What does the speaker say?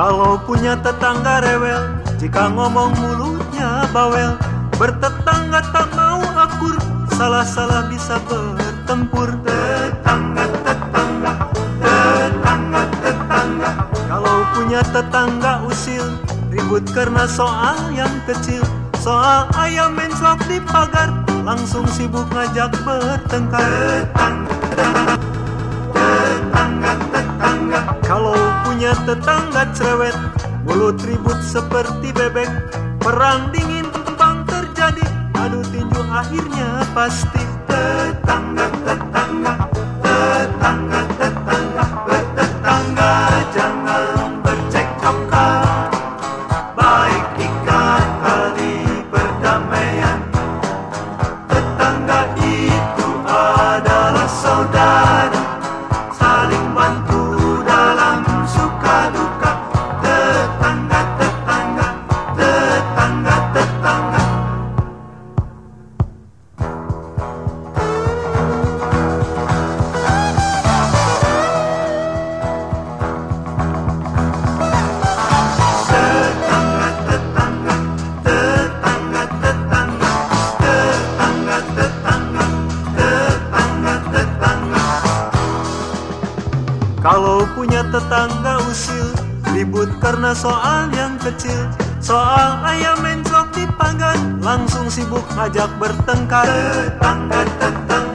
Kalau punya tetangga rewel Jika ngomong mulutnya bawel. Bertetangga tak mau akur Salah-salah bisa bertempur. Tetangga, tetangga, tetangga, tetangga. Kalau punya tetangga usil Ribut karena soal yang kecil. Soal ayam menclok di pagar Langsung sibuk ngajak bertengkar. Tetangga, tetangga cerewet Mulut ribut seperti bebek. Perang dingin gampang terjadi Adu tinju akhirnya pasti. Tetangga, tetangga, tetangga, tetangga Bertetangga jangan bercekcokan Baik ikat tali perdamaian. Tetangga itu adalah Kalau punya tetangga usil Ribut karena soal yang kecil. Soal ayam menclok di pagar Langsung sibuk ngajak bertengkar. Tetangga, tetangga